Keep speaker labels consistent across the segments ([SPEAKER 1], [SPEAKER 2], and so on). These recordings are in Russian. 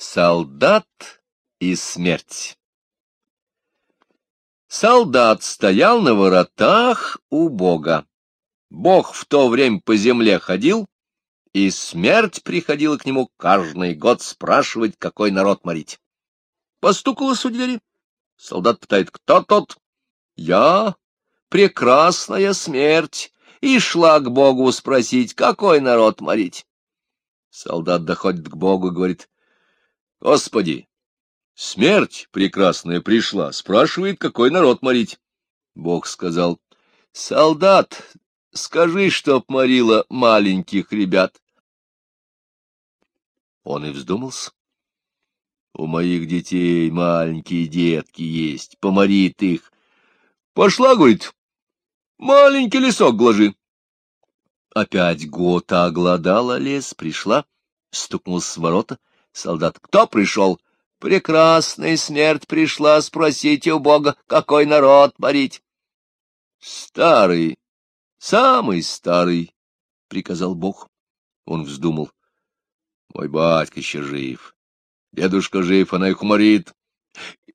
[SPEAKER 1] Солдат и смерть Солдат стоял на воротах у Бога. Бог в то время по земле ходил, и смерть приходила к нему каждый год спрашивать, какой народ морить. Постукалась у двери. Солдат пытает, кто тот? Я, прекрасная смерть, и шла к Богу спросить, какой народ морить. Солдат доходит к Богу и говорит, Господи, смерть прекрасная пришла, спрашивает, какой народ морить. Бог сказал, солдат, скажи, чтоб морила маленьких ребят. Он и вздумался. У моих детей маленькие детки есть, поморит их. Пошла, говорит, маленький лесок гложи. Опять гота огладала лес, пришла, стукнул с ворота, Солдат. Кто пришел? Прекрасная смерть пришла спросить у Бога, какой народ морить. Старый, самый старый, — приказал Бог. Он вздумал. Мой батька еще жив. Дедушка жив, она их уморит.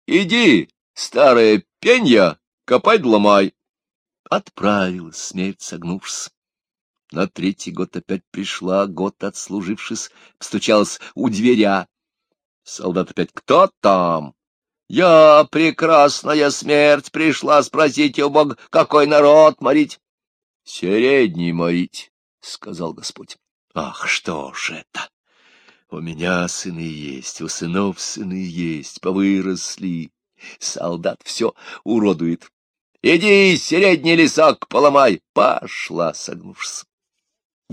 [SPEAKER 1] Иди, старая пенья, копай да ломай. Отправилась смерть, согнувшись. На третий год опять пришла, год отслужившись, постучалась у дверя. Солдат опять, кто там? Я, прекрасная смерть, пришла спросить у Бога, какой народ морить. Средний морить, — сказал Господь. Ах, что ж это? У меня сыны есть, у сынов сыны есть, повыросли. Солдат все уродует. Иди, средний лесок поломай. Пошла, согнувшись.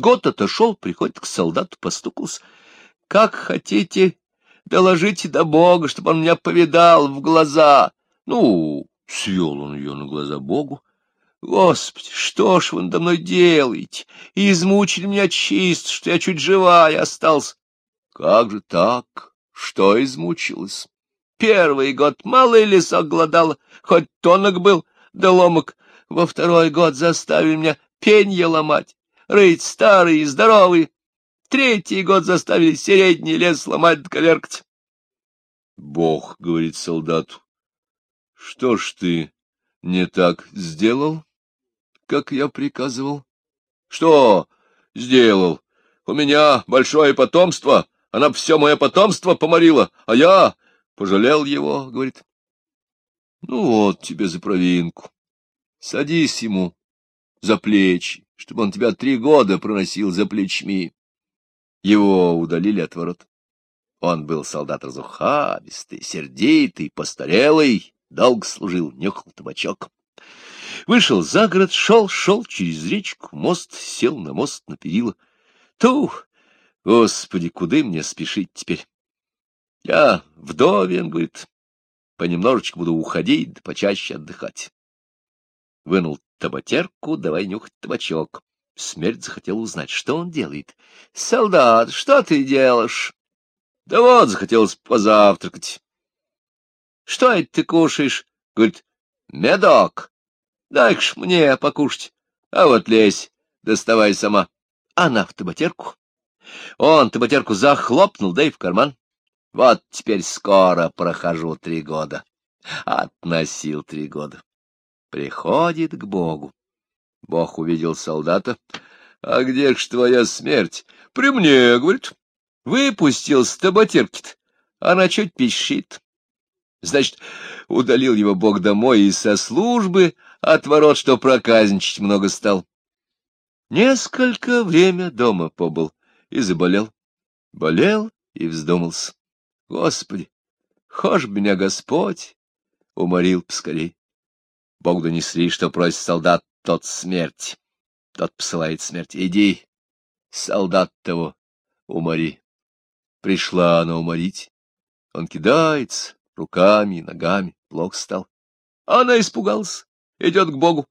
[SPEAKER 1] Год отошел, приходит к солдату, постукался. — Как хотите, доложите до Бога, чтобы он меня повидал в глаза. Ну, свел он ее на глаза Богу. Господи, что ж вы надо мной делаете? И измучили меня чист, что я чуть живая остался. Как же так? Что измучилась? Первый год малый лесок гладала, хоть тонок был, да ломок. Во второй год заставили меня пенье ломать рыть старый и здоровый. Третий год заставили средний лес сломать коверкать. Бог говорит солдату, что ж ты не так сделал, как я приказывал? Что сделал? У меня большое потомство, она все мое потомство поморила, а я пожалел его, говорит. Ну вот тебе за провинку. Садись ему за плечи, чтобы он тебя три года проносил за плечми. Его удалили от ворот. Он был солдат разухабистый, сердитый, постарелый, долго служил, нюхал табачок. Вышел за город, шел, шел через речку, мост, сел на мост, на перила. Ту, господи, куда мне спешить теперь? Я вдовен, говорит, понемножечку буду уходить, да почаще отдыхать. Вынул табатерку, давай нюхать табачок. Смерть захотел узнать, что он делает. — Солдат, что ты делаешь? — Да вот, захотелось позавтракать. — Что это ты кушаешь? — говорит, — медок. Дай-ка ж мне покушать. А вот лезь, доставай сама. Она в табатерку. Он табатерку захлопнул, да и в карман. Вот теперь скоро прохожу три года. Относил три года приходит к Богу. Бог увидел солдата. — А где ж твоя смерть? — При мне, — говорит. — Выпустил с табатерки-то. Она чуть пищит. Значит, удалил его Бог домой и со службы от что проказничать много стал. Несколько время дома побыл и заболел. Болел и вздумался. Господи, хошь меня Господь, уморил поскорей. Бог донесли, что просит солдат тот смерть. Тот посылает смерть. Иди, солдат того, умори. Пришла она уморить. Он кидается руками, ногами, плохо стал. Она испугалась, идет к Богу.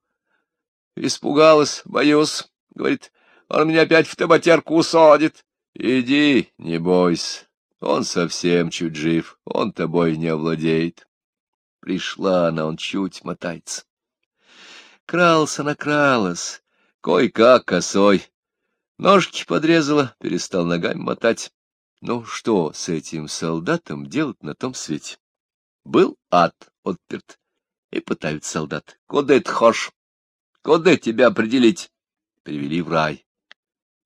[SPEAKER 1] Испугалась, боюсь, говорит, он меня опять в табатерку усадит. Иди, не бойся, он совсем чуть жив, он тобой не овладеет. Пришла она, он чуть мотается. Крался, накралась, кой-как косой. Ножки подрезала, перестал ногами мотать. Ну, что с этим солдатом делать на том свете? Был ад отперт, и пытают солдат. Куда ты хошь? Куда тебя определить? Привели в рай.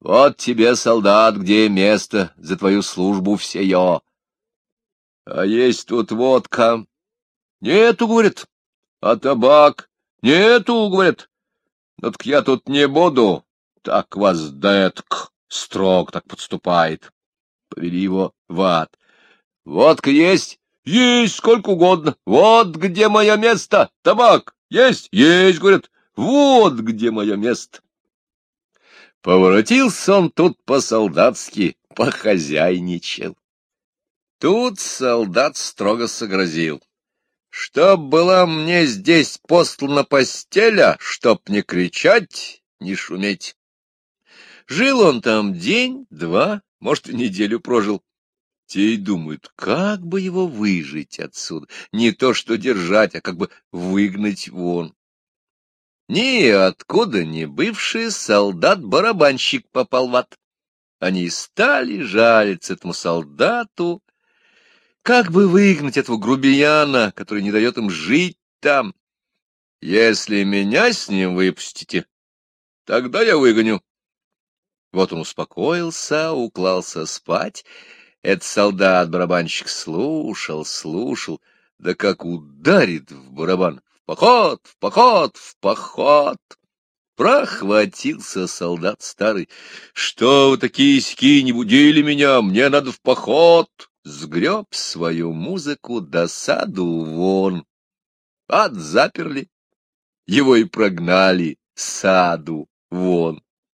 [SPEAKER 1] Вот тебе, солдат, где место за твою службу всеё. А есть тут водка? Нету, говорит. А табак? Нету, говорит. Ну так я тут не буду. Так вас детк строг так подступает. Повели его в ад. Водка есть? Есть сколько угодно. Вот где мое место. Табак есть? Есть, говорят. Вот где мое место. Поворотился он тут по-солдатски, похозяйничал. Тут солдат строго согрозил. Чтоб была мне здесь послана постеля, чтоб не кричать, не шуметь. Жил он там день, два, может, неделю прожил. Те и думают, как бы его выжить отсюда, не то что держать, а как бы выгнать вон. Ни откуда не бывший солдат-барабанщик попал в ад. Они стали жалиться этому солдату, как бы выгнать этого грубияна, который не дает им жить там. Если меня с ним выпустите, тогда я выгоню. Вот он успокоился, уклался спать. Этот солдат-барабанщик слушал, слушал, да как ударит в барабан поход, в поход, в поход! Прохватился солдат старый. Что вы такие ски не будили меня, мне надо в поход! Сгреб свою музыку до саду вон. Ад заперли, его и прогнали саду вон.